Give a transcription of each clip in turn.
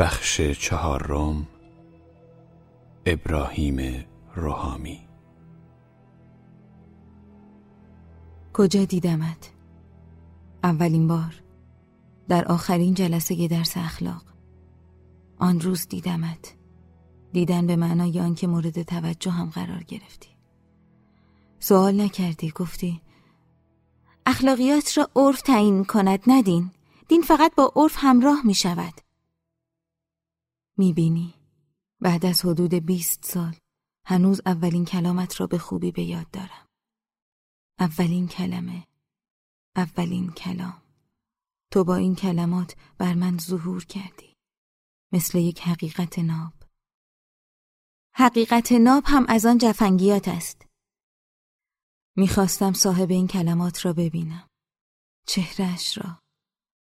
بخش چهارم ابراهیم روحامی کجا دیدمت؟ اولین بار. در آخرین جلسه درس اخلاق. آن روز دیدمت. دیدن به معنای آنکه مورد توجه هم قرار گرفتی. سوال نکردی گفتی اخلاقیات را عرف تعیین کند ندین. دین فقط با عرف همراه می شود می بینی بعد از حدود بیست سال هنوز اولین کلامت را به خوبی به یاد دارم. اولین کلمه. اولین کلام. تو با این کلمات بر من ظهور کردی. مثل یک حقیقت ناب. حقیقت ناب هم از آن جفنگیات است. می‌خواستم صاحب این کلمات را ببینم. چهرش را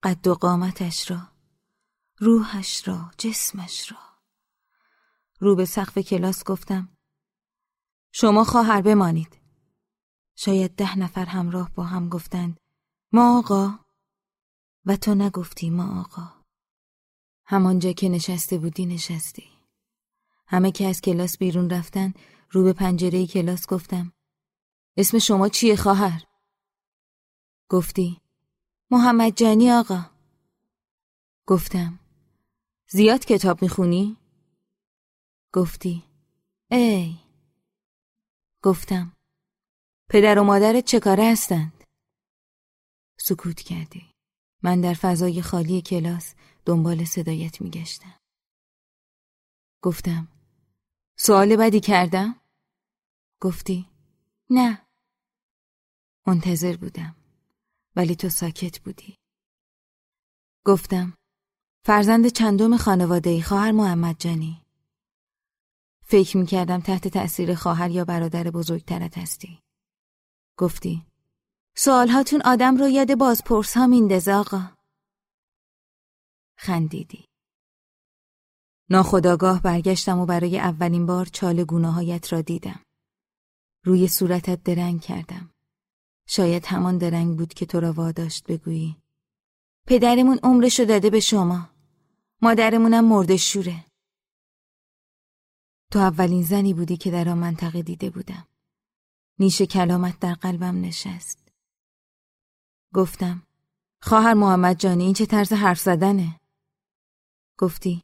قد و قامتش را. روحش را جسمش را. رو به سقف کلاس گفتم شما خواهر بمانید. شاید ده نفر همراه با هم گفتند ما آقا. و تو نگفتی ما آقا. همانجا که نشسته بودی نشستی. همه که از کلاس بیرون رفتن رو به پنجره کلاس گفتم اسم شما چیه خواهر؟ گفتی محمد جانی آقا. گفتم زیاد کتاب می‌خونی؟ گفتی. ای. گفتم. پدر و مادرت چه کاره هستند؟ سکوت کردی. من در فضای خالی کلاس دنبال صدایت میگشتم. گفتم. سوال بدی کردم؟ گفتی. نه. منتظر بودم. ولی تو ساکت بودی. گفتم. فرزند چندم خانواده ای خواهر محمد جانی. فکر می کردم تحت تأثیر خواهر یا برادر بزرگترت هستی. گفتی سوالهاتون آدم رو یاد بازپرس ها میندازه آقا. خندیدی. ناخداگاه برگشتم و برای اولین بار چال گوناهایت را دیدم. روی صورتت درنگ کردم. شاید همان درنگ بود که تو را واداشت بگویی. پدرمون عمرشو داده به شما. مادرمونم مرده شوره. تو اولین زنی بودی که در آن منطقه دیده بودم. نیش کلامت در قلبم نشست. گفتم خواهر محمد جانی این چه طرز حرف زدنه؟ گفتی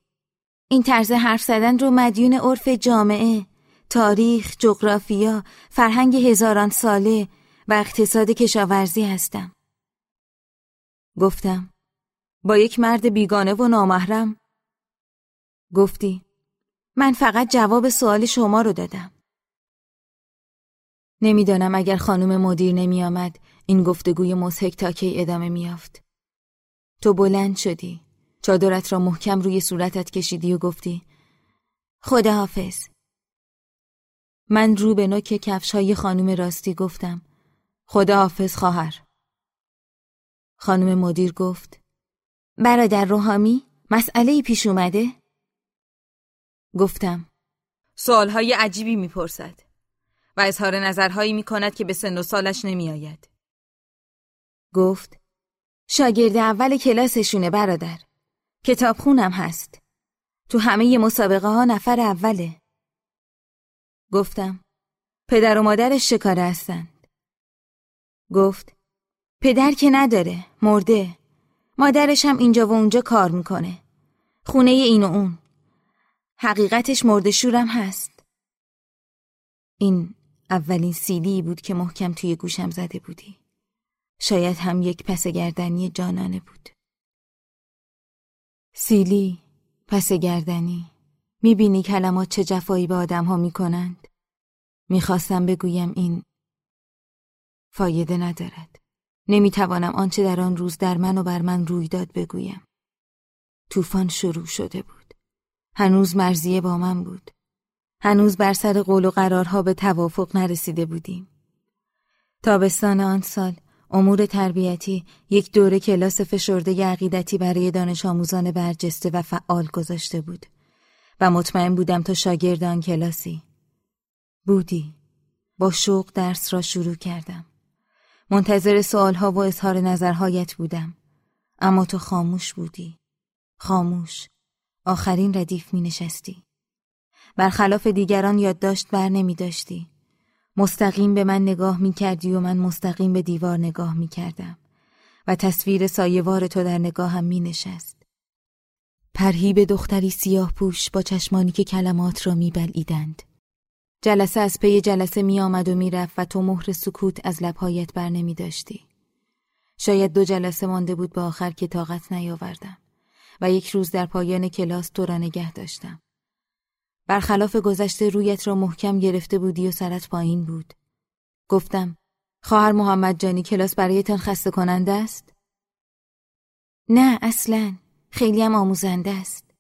این طرز حرف زدن رو مدیون عرف جامعه تاریخ، جغرافیا، فرهنگ هزاران ساله و اقتصاد کشاورزی هستم. گفتم با یک مرد بیگانه و نامحرم گفتی من فقط جواب سوال شما رو دادم. نمی‌دانم اگر خانم مدیر نمی آمد این گفتگوی مزهک تا کی ادامه میافت. تو بلند شدی. چادرت را محکم روی صورتت کشیدی و گفتی خدا حافظ. من رو به نوک کفش های خانم راستی گفتم خدا حافظ خواهر. خانم مدیر گفت برادر روحامی مسئله پیش اومده؟ گفتم. سوالهای عجیبی می‌پرسد و اظهار نظرهایی می‌کند که به سن و سالش نمیآید. گفت شاگرد اول کلاسشونه برادر. کتاب خونم هست. تو همه مسابقه ها نفر اوله. گفتم پدر و مادرش شکاره هستند؟ گفت پدر که نداره مرده. مادرش هم اینجا و اونجا کار می‌کنه. خونه این و اون. حقیقتش مرده شورم هست. این اولین سیلی بود که محکم توی گوشم زده بودی. شاید هم یک پس گردنی جانانه بود. سیلی پس گردنی. می‌بینی کلمات چه جفایی به آدم ها می‌کنند؟ می‌خواستم بگویم این فایده ندارد. نمی‌توانم آنچه در آن روز در من و بر من روی داد بگویم. طوفان شروع شده بود. هنوز مرزیه با من بود. هنوز بر سر قول و قرارها به توافق نرسیده بودیم. تابستان آن سال امور تربیتی یک دوره کلاس فشرده عقیدتی برای دانش آموزان برجسته و فعال گذاشته بود و مطمئن بودم تا شاگرد آن کلاسی. بودی. با شوق درس را شروع کردم. منتظر سوالها و اظهار نظرهایت بودم اما تو خاموش بودی خاموش آخرین ردیف می نشستی. برخلاف دیگران یادداشت بر نمی داشتی. مستقیم به من نگاه می کردی و من مستقیم به دیوار نگاه می کردم و تصویر سایوار تو در نگاهم می نشست. پرهیب دختری سیاه پوش با چشمانی که کلمات را می بلعیدند. جلسه از پی جلسه می آمد و می رفت و تو مهر سکوت از لبهایت بر نمی داشتی. شاید دو جلسه مانده بود به آخر که طاقت نیاوردم و یک روز در پایان کلاس تو را نگه داشتم. برخلاف گذشته رویت را محکم گرفته بودی و سرت پایین بود. گفتم خواهر محمد جانی کلاس برایتان خسته کننده است؟ نه اصلا خیلی هم آموزنده است.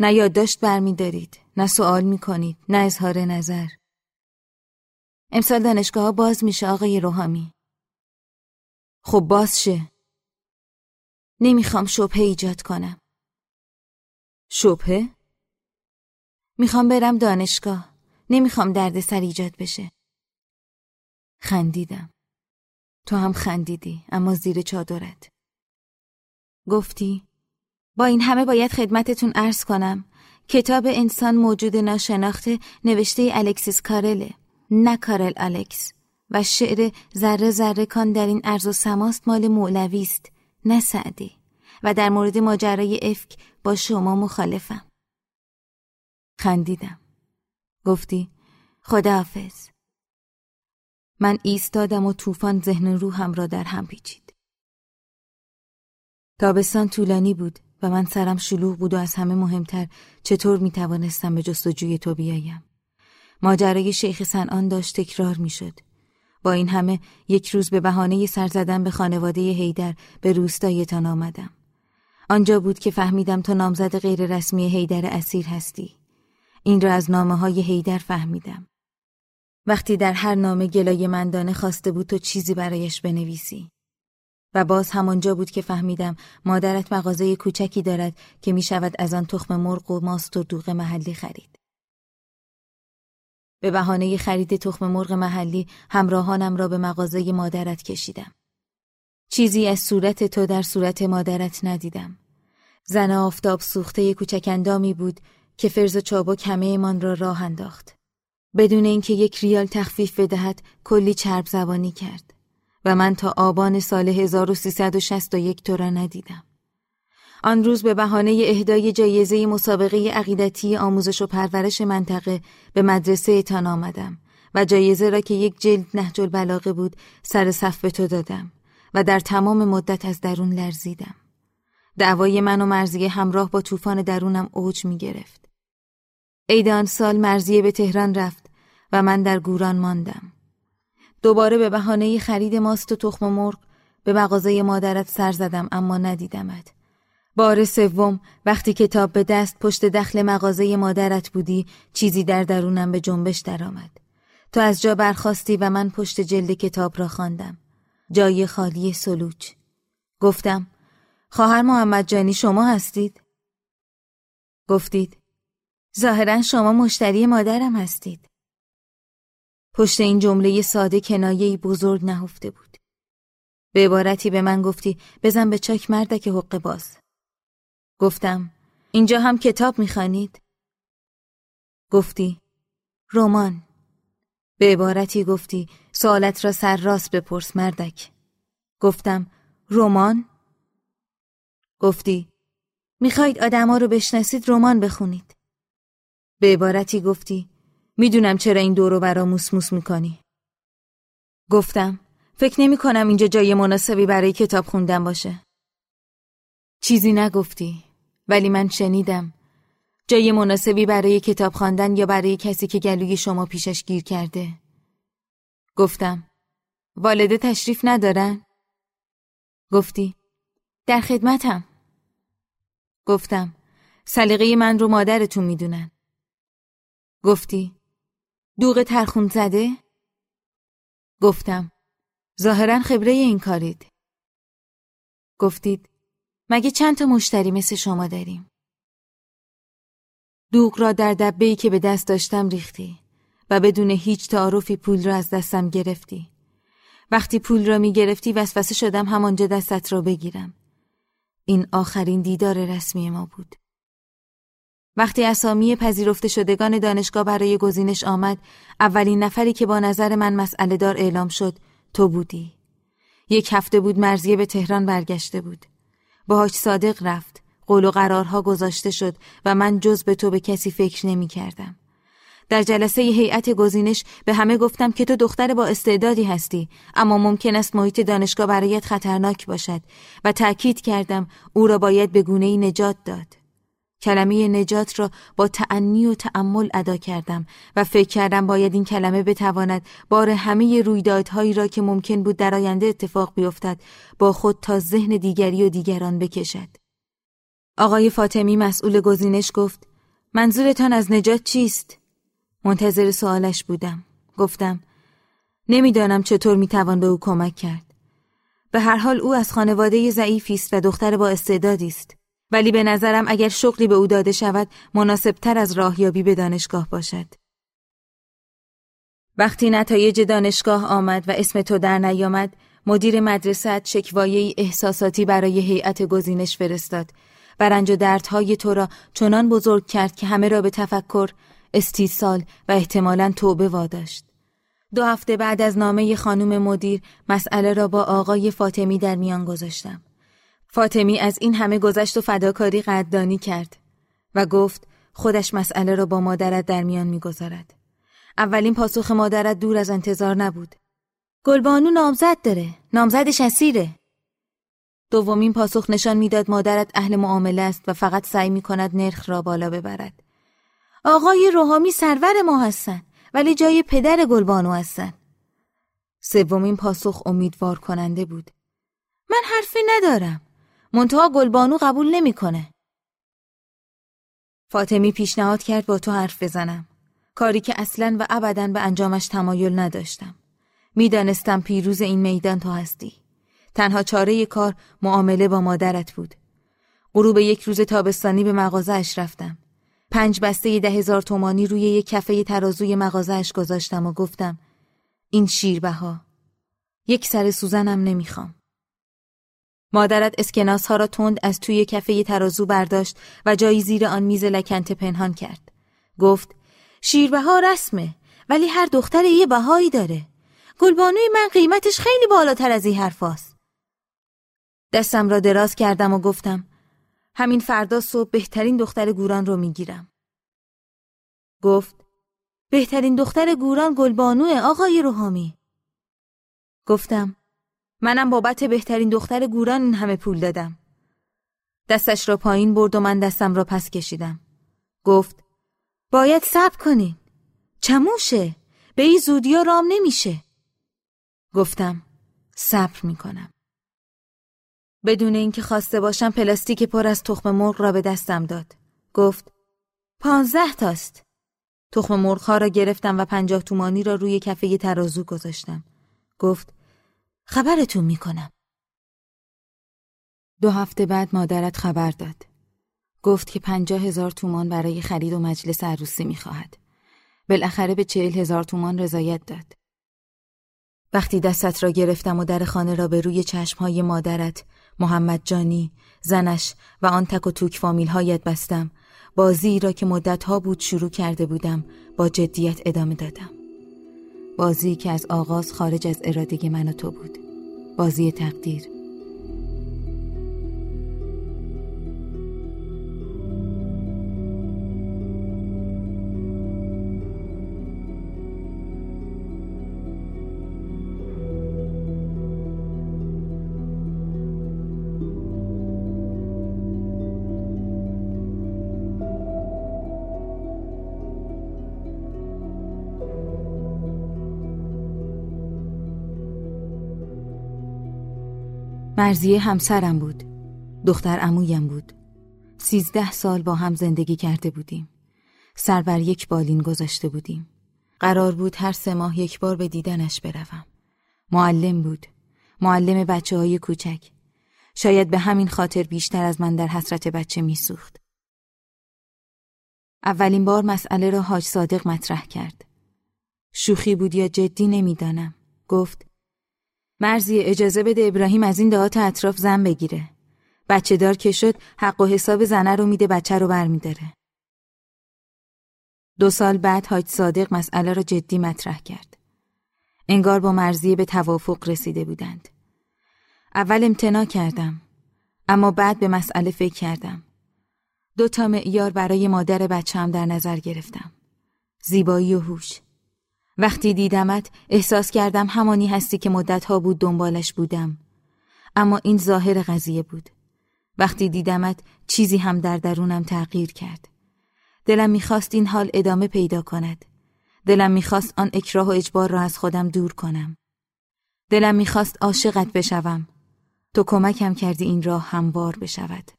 نه یادداشت برمیدارید، نه سوال می‌کنید، نه اظهار نظر. امسال دانشگاه ها باز میشه آقای روحامی. خب باز شه. نمی‌خوام شبهه ایجاد کنم. شبهه؟ می‌خوام برم دانشگاه. نمی‌خوام درد سر ایجاد بشه. خندیدم. تو هم خندیدی اما زیر چادرت. گفتی با این همه باید خدمتتون عرض کنم. کتاب انسان موجود ناشناخته نوشته الکسیس کارله نه کارل الکس. و شعر ذره ذره کان در این ارز و سماست مال مولوی است نه سعدی. و در مورد ماجرای افک با شما مخالفم. خندیدم. گفتی خداحافظ. من ایستادم و طوفان ذهن روحم را در هم پیچید. تابستان طولانی بود. و من سرم شلوغ بود و از همه مهمتر چطور می توانستم به جستجوی تو بیایم. ماجرای شیخ سنان داشت تکرار می شد. با این همه یک روز به بهانه سر زدن به خانواده هیدر به روستایتان آمدم. آنجا بود که فهمیدم تو نامزد غیر رسمی هیدر اسیر هستی. این را از نامه های هیدر فهمیدم. وقتی در هر نامه گلای مندانه خواسته بود تو چیزی برایش بنویسی. و باز همانجا بود که فهمیدم مادرت مغازه کوچکی دارد که می شود از آن تخم مرغ و ماست و دوغ محلی خرید. به بهانه خرید تخم مرغ محلی همراهانم را به مغازه مادرت کشیدم. چیزی از صورت تو در صورت مادرت ندیدم. زن آفتاب سوخته کوچکندامی بود که فرز و چابک همه من را راه انداخت. بدون اینکه یک ریال تخفیف بدهد کلی چرب زبانی کرد. و من تا آبان سال 1361 تو را ندیدم. آن روز به بهانه اهدای جایزه مسابقه عقیدتی آموزش و پرورش منطقه به مدرسه تان آمدم و جایزه را که یک جلد نهج البلاغه بود سر صف به تو دادم و در تمام مدت از درون لرزیدم. دعوای من و مرزیه همراه با طوفان درونم اوج می گرفت. عید آن سال مرزیه به تهران رفت و من در گوران ماندم. دوباره به بهانه خرید ماست و تخم مرغ به مغازه مادرت سر زدم اما ندیدمت. بار سوم وقتی کتاب به دست پشت دخل مغازه مادرت بودی چیزی در درونم به جنبش درآمد. تو از جا برخواستی و من پشت جلد کتاب را خواندم. جای خالی سلوچ. گفتم خواهر محمد جانی شما هستید؟ گفتید ظاهرا شما مشتری مادرم هستید. پشت این جمله ساده کنایه‌ای بزرگ نهفته بود. به عبارتی به من گفتی بزن به چاک مردک حق باز. گفتم اینجا هم کتاب می‌خوانید؟ گفتی رمان. به عبارتی گفتی سوالت را سر راست بپرس مردک. گفتم رمان؟ گفتی می‌خواید آدما رو بشناسید رمان بخونید. به عبارتی گفتی می‌دونم چرا این دورو برا موس موس می‌کنی. گفتم فکر نمی کنم اینجا جای مناسبی برای کتاب خوندن باشه. چیزی نگفتی ولی من شنیدم جای مناسبی برای کتاب خواندن یا برای کسی که گلوی شما پیشش گیر کرده. گفتم والده تشریف ندارن؟ گفتی در خدمتم. گفتم سلیقه من رو مادرتون می‌دونن. گفتی دوغ ترخون زده؟ گفتم. ظاهرا خبره این کارید. گفتید. مگه چند تا مشتری مثل شما داریم؟ دوغ را در دبه که به دست داشتم ریختی و بدون هیچ تعارفی پول را از دستم گرفتی. وقتی پول را می گرفتی وسوسه شدم همانجا دستت را بگیرم. این آخرین دیدار رسمی ما بود. وقتی اسامی پذیرفته شدگان دانشگاه برای گزینش آمد اولین نفری که با نظر من مسئله دار اعلام شد تو بودی یک هفته بود مرزیه به تهران برگشته بود باهاش صادق رفت قول و قرارها گذاشته شد و من جز به تو به کسی فکر نمی کردم. در جلسه هیئت گزینش به همه گفتم که تو دختر با استعدادی هستی اما ممکن است محیط دانشگاه برایت خطرناک باشد و تأکید کردم او را باید به گونه نجات داد. کلمه نجات را با تعنی و تأمل ادا کردم و فکر کردم باید این کلمه بتواند بار همه رویدادهایی را که ممکن بود در آینده اتفاق بیفتد با خود تا ذهن دیگری و دیگران بکشد. آقای فاطمی مسئول گزینش گفت منظورتان از نجات چیست؟ منتظر سوالش بودم. گفتم نمی‌دانم چطور می‌توان به او کمک کرد. به هر حال او از خانواده ضعیفی است و دختر با استعدادی است. ولی به نظرم اگر شغلی به او داده شود مناسبتر از راهیابی به دانشگاه باشد. وقتی نتایج دانشگاه آمد و اسم تو در نیامد مدیر مدرسه شکوایه احساساتی برای هیئت گزینش فرستاد و رنج و دردهای تو را چنان بزرگ کرد که همه را به تفکر استیصال و احتمالا توبه واداشت. دو هفته بعد از نامه خانم مدیر مسئله را با آقای فاطمی در میان گذاشتم. فاطمی از این همه گذشت و فداکاری قدردانی کرد و گفت خودش مسئله را با مادرت در میان می‌گذارد. اولین پاسخ مادرت دور از انتظار نبود. گلبانو نامزد داره. نامزدش اسیره. دومین پاسخ نشان می‌داد مادرت اهل معامله است و فقط سعی می کند نرخ را بالا ببرد. آقای روحامی سرور ما هستن ولی جای پدر گلبانو هستن. سومین پاسخ امیدوار کننده بود. من حرفی ندارم. منتها گلبانو قبول نمی‌کنه. فاطمی پیشنهاد کرد با تو حرف بزنم. کاری که اصلا و ابدا به انجامش تمایل نداشتم. می‌دانستم پیروز این میدان تو هستی. تنها چاره کار معامله با مادرت بود. غروب یک روز تابستانی به مغازه رفتم. پنج بسته ده هزار تومانی روی یک کفه ترازوی مغازهش گذاشتم و گفتم این شیربها. یک سر سوزنم نمی‌خوام. مادرت اسکناس ها را تند از توی کفه ترازو برداشت و جایی زیر آن میز لکنته پنهان کرد. گفت شیربها رسمه ولی هر دختر یه بهایی داره. گلبانوی من قیمتش خیلی بالاتر از این حرفاست. دستم را دراز کردم و گفتم همین فردا صبح بهترین دختر گوران رو می‌گیرم. گفت بهترین دختر گوران گلبانوه آقای روحامی. گفتم منم بابت بهترین دختر گوران این همه پول دادم. دستش را پایین برد و من دستم را پس کشیدم. گفت باید صبر کنین. چموشه. به این زودیا رام نمیشه. گفتم صبر می‌کنم. بدون اینکه خواسته باشم پلاستیک پر از تخم مرغ را به دستم داد. گفت پانزده تاست. تخم مرغ ها را گرفتم و پنجاه تومانی را روی کفه ترازو گذاشتم. گفت خبرتون می‌کنم. دو هفته بعد مادرت خبر داد. گفت که پنجاه هزار تومان برای خرید و مجلس عروسی می‌خواهد. بالاخره به چهل هزار تومان رضایت داد. وقتی دستت را گرفتم و در خانه را به روی چشمهای مادرت، محمد جانی، زنش و آن تک و توک فامیل هایت بستم، بازی را که مدتها بود شروع کرده بودم با جدیت ادامه دادم. بازی که از آغاز خارج از اراده من و تو بود. بازی تقدیر. مرزیه همسرم بود. دختر امویم بود. سیزده سال با هم زندگی کرده بودیم. سر بر یک بالین گذاشته بودیم. قرار بود هر سه ماه یک بار به دیدنش بروم. معلم بود. معلم بچه های کوچک. شاید به همین خاطر بیشتر از من در حسرت بچه میسوخت. اولین بار مسئله را حاج صادق مطرح کرد. شوخی بود یا جدی نمی‌دانم. گفت مرزی اجازه بده ابراهیم از این دهات اطراف زن بگیره. بچه دار که شد حق و حساب زنه رو میده بچه رو برمیداره. دو سال بعد حاج صادق مسئله را جدی مطرح کرد. انگار با مرزیه به توافق رسیده بودند. اول امتنا کردم اما بعد به مسئله فکر کردم. دو تا معیار برای مادر بچم در نظر گرفتم. زیبایی و هوش. وقتی دیدمت احساس کردم همانی هستی که مدتها بود دنبالش بودم. اما این ظاهر قضیه بود. وقتی دیدمت چیزی هم در درونم تغییر کرد. دلم می‌خواست این حال ادامه پیدا کند. دلم می‌خواست آن اکراه و اجبار را از خودم دور کنم. دلم می‌خواست عاشقت بشوم. تو کمکم کردی این راه هموار بشود.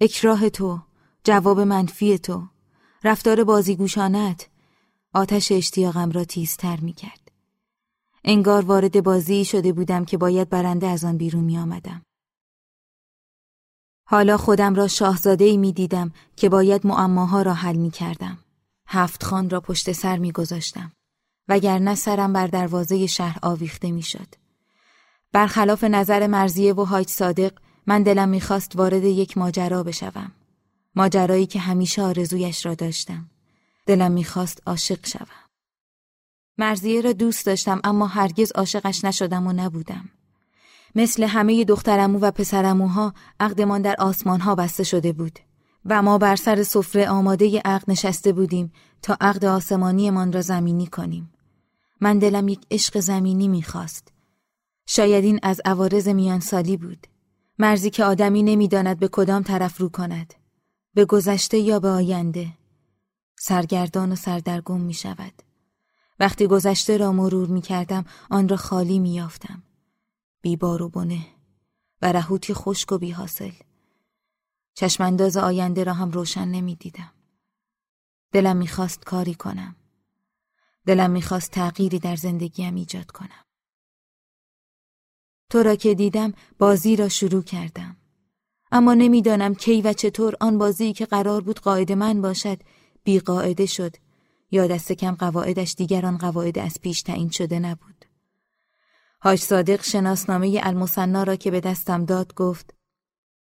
اکراه تو، جواب منفی تو، رفتار بازیگوشانت، آتش اشتیاقم را تیزتر می کرد. انگار وارد بازی شده بودم که باید برنده از آن بیرون می آمدم. حالا خودم را شاهزاده ای می دیدم که باید معماها را حل می کردم. هفت خان را پشت سر می گذاشتم. وگرنه سرم بر دروازه شهر آویخته می شد. برخلاف نظر مرزیه و حاج صادق من دلم می‌خواست وارد یک ماجرا بشوم. ماجرایی که همیشه آرزویش را داشتم. دلم می‌خواست عاشق شوم. مرزیه را دوست داشتم اما هرگز عاشقش نشدم و نبودم. مثل همه دخترمو و پسرموها عقدمان در آسمانها بسته شده بود و ما بر سر سفره آماده عقد نشسته بودیم تا عقد آسمانیمان را زمینی کنیم. من دلم یک عشق زمینی می‌خواست. شاید این از عوارض میان سالی بود. مرزی که آدمی نمی‌داند به کدام طرف رو کند. به گذشته یا به آینده. سرگردان و سردرگم می شود. وقتی گذشته را مرور می کردم آن را خالی می یافتم. بیبار و بنه و رهوتی خشک و بی. چشمانداز آینده را هم روشن نمی دیدم. دلم می‌خواست کاری کنم. دلم می‌خواست تغییری در زندگیم ایجاد کنم. تو را که دیدم بازی را شروع کردم. اما نمی‌دانم کی و چطور آن بازی که قرار بود قاعد من باشد بی قاعده شد. یا دست کم قواعدش دیگر آن قواعد از پیش تعیین شده نبود. حاج صادق شناسنامه المصنا را که به دستم داد گفت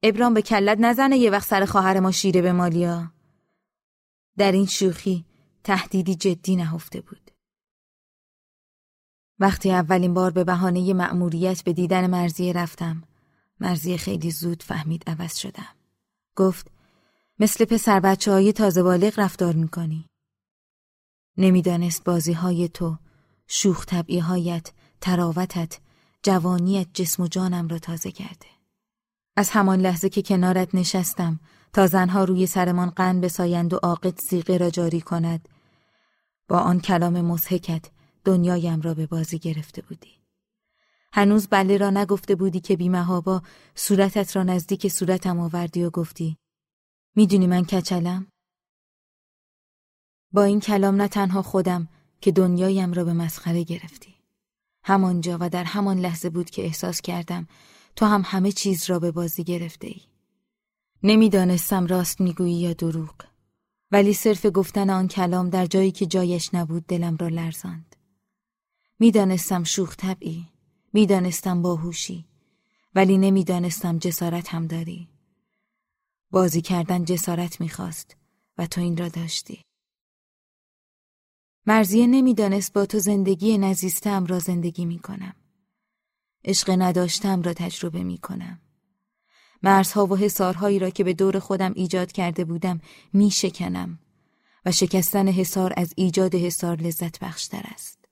ابرام به کلت نزنه یه وقت سر خواهر ما شیره به مالیا. در این شوخی تهدیدی جدی نهفته بود. وقتی اولین بار به بهانه مأموریت به دیدن مرزیه رفتم مرزیه خیلی زود فهمید عوض شدم. گفت مثل پسر بچه های تازه بالغ رفتار می‌کنی. نمی‌دانست بازی های تو شوخ هایت تراوتت جوانیت جسم و جانم را تازه کرده. از همان لحظه که کنارت نشستم تا زنها روی سرمان قن بسایند و عاقد سیغه را جاری کند با آن کلام مسحکت دنیایم را به بازی گرفته بودی. هنوز بله را نگفته بودی که بیمهابا صورتت را نزدیک صورتم آوردی و گفتی می‌دونی من کچلم؟ با این کلام نه تنها خودم که دنیایم را به مسخره گرفتی. همانجا و در همان لحظه بود که احساس کردم تو هم همه چیز را به بازی گرفته ای نمی‌دانستم راست می‌گویی یا دروغ ولی صرف گفتن آن کلام در جایی که جایش نبود دلم را لرزاند. می‌دانستم شوخ طبعی می‌دانستم باهوشی ولی نمی‌دانستم جسارت هم داری. بازی کردن جسارت می‌خواست و تو این را داشتی. مرزیه نمی‌دانست با تو زندگی نزیستم را زندگی می‌کنم. عشق نداشتم را تجربه می‌کنم. مرزها و حسارهایی را که به دور خودم ایجاد کرده بودم میشکنم و شکستن حسار از ایجاد حسار لذت بخشتر است.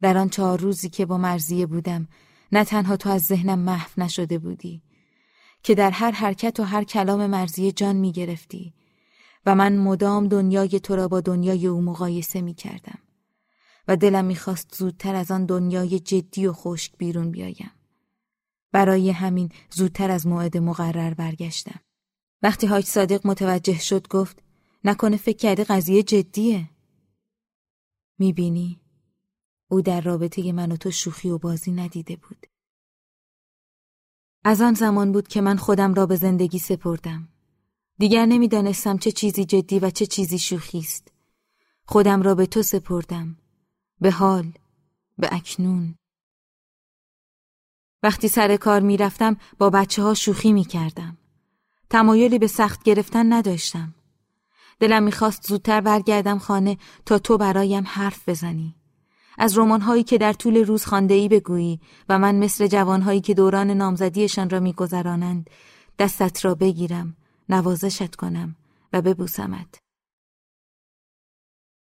در آن چهار روزی که با مرزیه بودم نه تنها تو از ذهنم محو نشده بودی که در هر حرکت و هر کلام مرزیه جان می گرفتی و من مدام دنیای تو را با دنیای او مقایسه می کردم و دلم می‌خواست زودتر از آن دنیای جدی و خشک بیرون بیایم. برای همین زودتر از موعد مقرر برگشتم. وقتی حاج صادق متوجه شد گفت نکنه فکر کرده قضیه جدیه. می‌بینی او در رابطه من و تو شوخی و بازی ندیده بود. از آن زمان بود که من خودم را به زندگی سپردم. دیگر نمی‌دانستم چه چیزی جدی و چه چیزی شوخی است. خودم را به تو سپردم. به حال، به اکنون. وقتی سر کار می‌رفتم با بچه ها شوخی می کردم. تمایلی به سخت گرفتن نداشتم. دلم می‌خواست زودتر برگردم خانه تا تو برایم حرف بزنی از رمانهایی که در طول روز ای بگویی و من مثل جوانهایی که دوران نامزدیشان را میگذرانند دستت را بگیرم نوازشت کنم و ببوسمت.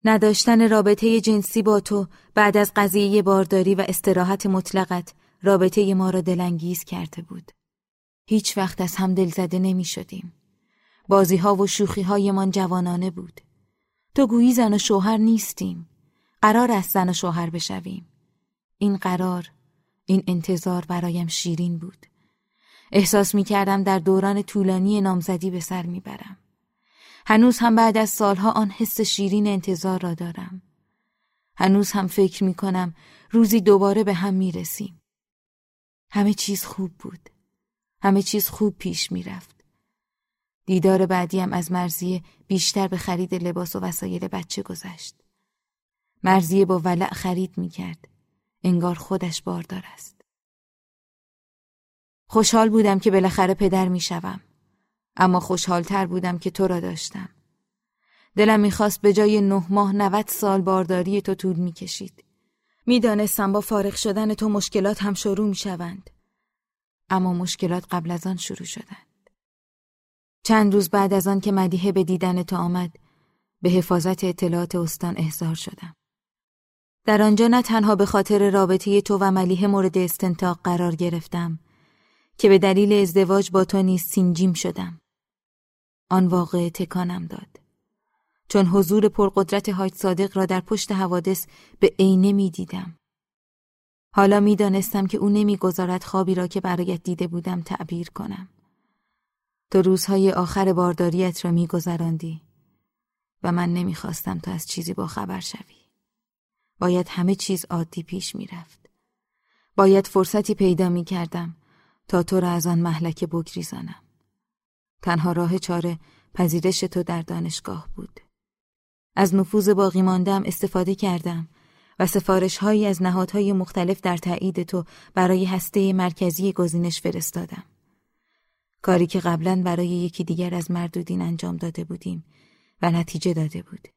نداشتن رابطه جنسی با تو بعد از قضیه بارداری و استراحت مطلقت رابطه ما را دلانگیز کرده بود. هیچ وقت از هم دلزده نمی شدیم بازی و شوخی من جوانانه بود. تو گویی زن و شوهر نیستیم. قرار است زن و شوهر بشویم این قرار این انتظار برایم شیرین بود احساس می کردم در دوران طولانی نامزدی به سر می برم. هنوز هم بعد از سالها آن حس شیرین انتظار را دارم. هنوز هم فکر می کنم روزی دوباره به هم می رسیم. همه چیز خوب بود. همه چیز خوب پیش می رفت. دیدار بعدیم از مرزیه بیشتر به خرید لباس و وسایل بچه گذشت. مرزیه با ولع خرید می کرد. انگار خودش باردار است. خوشحال بودم که بالاخره پدر می شوم. اما خوشحالتر بودم که تو را داشتم. دلم می‌خواست به جای نه ماه نوت سال بارداری تو طول می‌کشید. می‌دانستم با فارغ شدن تو مشکلات هم شروع می‌شوند. اما مشکلات قبل از آن شروع شدند. چند روز بعد از آن که مدیحه به دیدن تو آمد به حفاظت اطلاعات استان احضار شدم. در آنجا نه تنها به خاطر رابطه تو و ملیحه مورد استنتاق قرار گرفتم که به دلیل ازدواج با تو نیز سینجیم شدم. آن واقع تکانم داد. چون حضور پرقدرت حاج صادق را در پشت حوادث به عینه می دیدم. حالا می دانستم که او نمی‌گذارد خوابی را که برایت دیده بودم تعبیر کنم. تو روزهای آخر بارداریت را میگذراندی و من نمی‌خواستم تو از چیزی با خبر شوی. باید همه چیز عادی پیش می‌رفت. باید فرصتی پیدا می کردم تا تو را از آن محلکه بگریزانم. تنها راه چاره پذیرش تو در دانشگاه بود. از نفوذ باقی ماندم استفاده کردم و سفارش هایی از نهادهای مختلف در تایید تو برای هسته مرکزی گزینش فرستادم. کاری که قبلا برای یکی دیگر از مردودین انجام داده بودیم و نتیجه داده بود.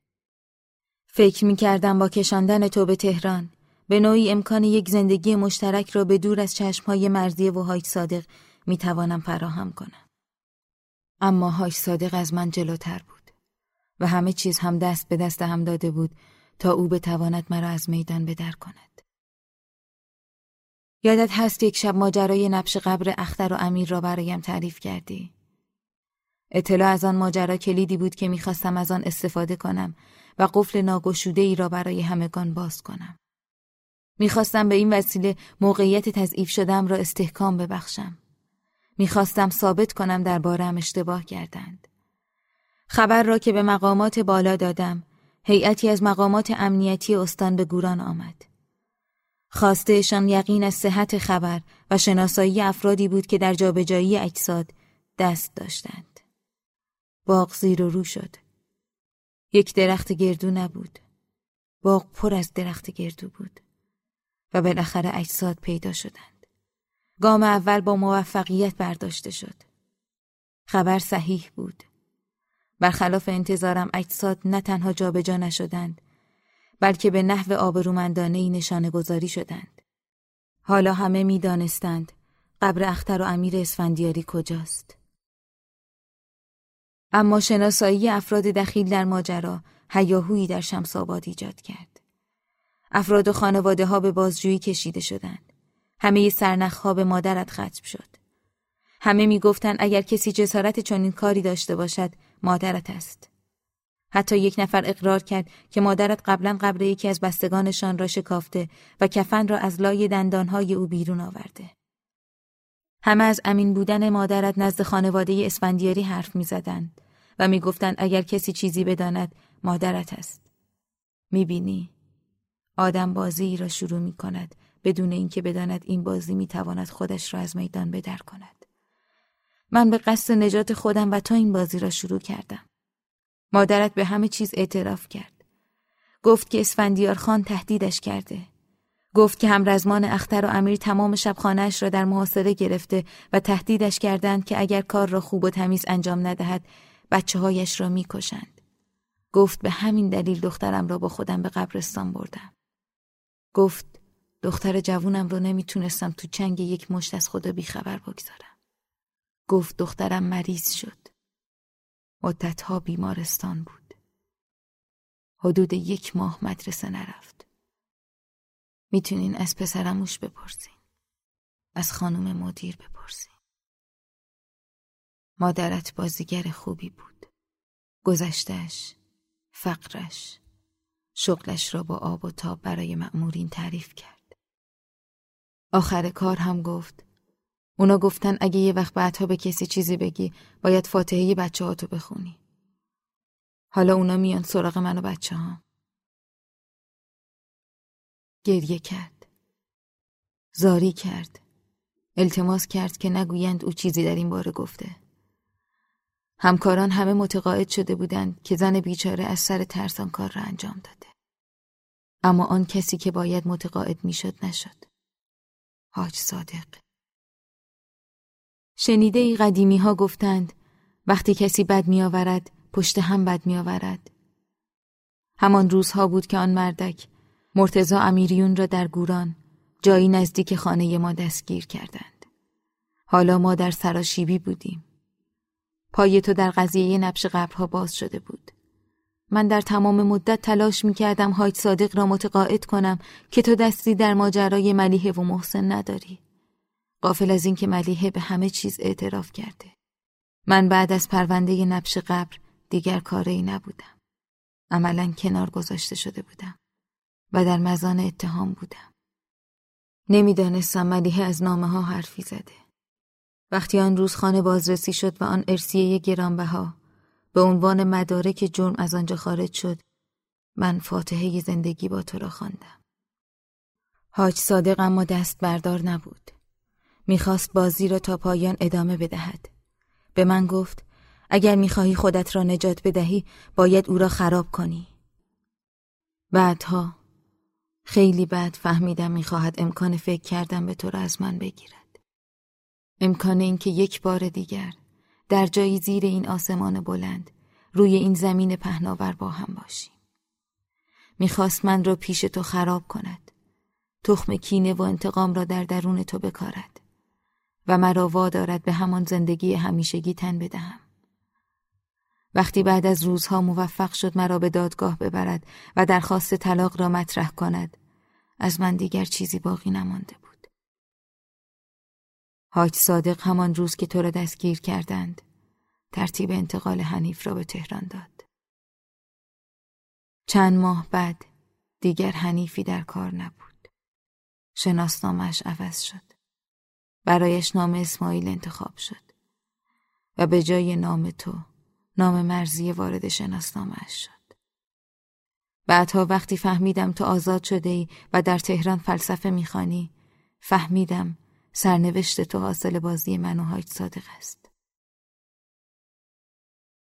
فکر می کردم با کشاندن تو به تهران به نوعی امکان یک زندگی مشترک را به دور از چشمهای مرزی و های صادق می توانم فراهم کنم. اما هاش صادق از من جلوتر بود و همه چیز هم دست به دست هم داده بود تا او بتواند مرا از میدان بدر کند. یادت هست یک شب ماجرای نبش قبر اختر و امیر را برایم تعریف کردی؟ اطلاع از آن ماجرا کلیدی بود که می‌خواستم از آن استفاده کنم و قفل ناگشوده ای را برای همگان باز کنم. می‌خواستم به این وسیله موقعیت تضعیف شدم را استحکام ببخشم. می‌خواستم ثابت کنم درباره‌ام اشتباه کردند. خبر را که به مقامات بالا دادم، هیئتی از مقامات امنیتی استان به گوران آمد. خواستهشان یقین از صحت خبر و شناسایی افرادی بود که در جابجایی اجساد دست داشتند. باغ زیر و رو شد. یک درخت گردو نبود. باغ پر از درخت گردو بود. و بالاخره اجساد پیدا شدند. گام اول با موفقیت برداشته شد. خبر صحیح بود. برخلاف انتظارم اجساد نه تنها جابجا نشدند بلکه به نحو آبرومندانه ای نشانه گذاری شدند. حالا همه می دانستند قبر اختر و امیر اسفندیاری کجاست. اما شناسایی افراد دخیل در ماجرا هیاهویی در شمس آباد ایجاد کرد. افراد و خانواده ها به بازجویی کشیده شدند. همه سرنخها به مادرت ختم شد. همه می‌گفتند اگر کسی جسارت چنین کاری داشته باشد مادرت است. حتی یک نفر اقرار کرد که مادرت قبلا قبر یکی از بستگانشان را شکافته و کفن را از لای دندانهای او بیرون آورده. همه از امین بودن مادرت نزد خانواده اسفندیاری حرف می‌زدند و می‌گفتند اگر کسی چیزی بداند مادرت است. می‌بینی آدم بازی را شروع می کند بدون اینکه بداند این بازی می‌تواند خودش را از میدان بدر کند. من به قصد نجات خودم و تا این بازی را شروع کردم. مادرت به همه چیز اعتراف کرد. گفت که اسفندیار خان تهدیدش کرده. گفت که همرزمان اختر و امیر تمام شبخانهاش را در محاصره گرفته و تهدیدش کردند که اگر کار را خوب و تمیز انجام ندهد بچه هایش را می‌کشند. گفت به همین دلیل دخترم را با خودم به قبرستان بردم. گفت دختر جوونم رو نمی‌تونستم تو چنگ یک مشت از خدا بیخبر بگذارم. گفت دخترم مریض شد. مدتها بیمارستان بود. حدود یک ماه مدرسه نرفت. می‌تونین از پسرموش بپرسین. از خانم مدیر بپرسین. مادرت بازیگر خوبی بود. گذشتش، فقرش، شغلش را با آب و تاب برای مأمورین تعریف کرد. آخر کار هم گفت اونا گفتن اگه یه وقت بعدها به کسی چیزی بگی باید فاتحه بچه هاتو بخونی. حالا اونا میان سراغ من و بچه ها. گریه کرد. زاری کرد. التماس کرد که نگویند او چیزی در این باره گفته. همکاران همه متقاعد شده بودند که زن بیچاره از سر ترسان کار را انجام داده. اما آن کسی که باید متقاعد می‌شد نشد. حاج صادق شنیده ای قدیمی ها گفتند وقتی کسی بد می آورد پشت هم بد می آورد. همان روزها بود که آن مردک مرتزا امیریون را در گوران جایی نزدیک خانه ما دستگیر کردند. حالا ما در سراشیبی بودیم. پای تو در قضیه نبش قبرها باز شده بود. من در تمام مدت تلاش می کردم حاج صادق را متقاعد کنم که تو دستی در ماجرای ملیحه و محسن نداری. قافل از اینکه ملیحه به همه چیز اعتراف کرده. من بعد از پرونده نبش قبر دیگر کاری نبودم. عملا کنار گذاشته شده بودم و در مزان اتهام بودم. نمی‌دانستم ملیحه از نامه ها حرفی زده. وقتی آن روز خانه بازرسی شد و آن ارسیه گرانبها به عنوان مدارک جرم از آنجا خارج شد من فاتحه زندگی با تو را خواندم. حاج صادق اما دست بردار نبود. می‌خواست بازی را تا پایان ادامه بدهد. به من گفت اگر می‌خواهی خودت را نجات بدهی باید او را خراب کنی. بعدها خیلی بعد فهمیدم می‌خواهد امکان فکر کردم به تو را از من بگیرد. امکان اینکه یک بار دیگر در جایی زیر این آسمان بلند روی این زمین پهناور با هم باشیم. می‌خواست من را پیش تو خراب کند. تخم کینه و انتقام را در درون تو بکارد. و مرا وادارد به همان زندگی همیشگی تن بدهم. وقتی بعد از روزها موفق شد مرا به دادگاه ببرد و درخواست طلاق را مطرح کند از من دیگر چیزی باقی نمانده بود. حاج صادق همان روز که تو را دستگیر کردند ترتیب انتقال حنیف را به تهران داد. چند ماه بعد دیگر حنیفی در کار نبود. شناسنامش عوض شد. برایش نام اسماعیل انتخاب شد و به جای نام تو نام مرزی وارد شناسنامهاش شد. بعدها وقتی فهمیدم تو آزاد شده ای و در تهران فلسفه می‌خوانی فهمیدم سرنوشت تو حاصل بازی من و حاج صادق است.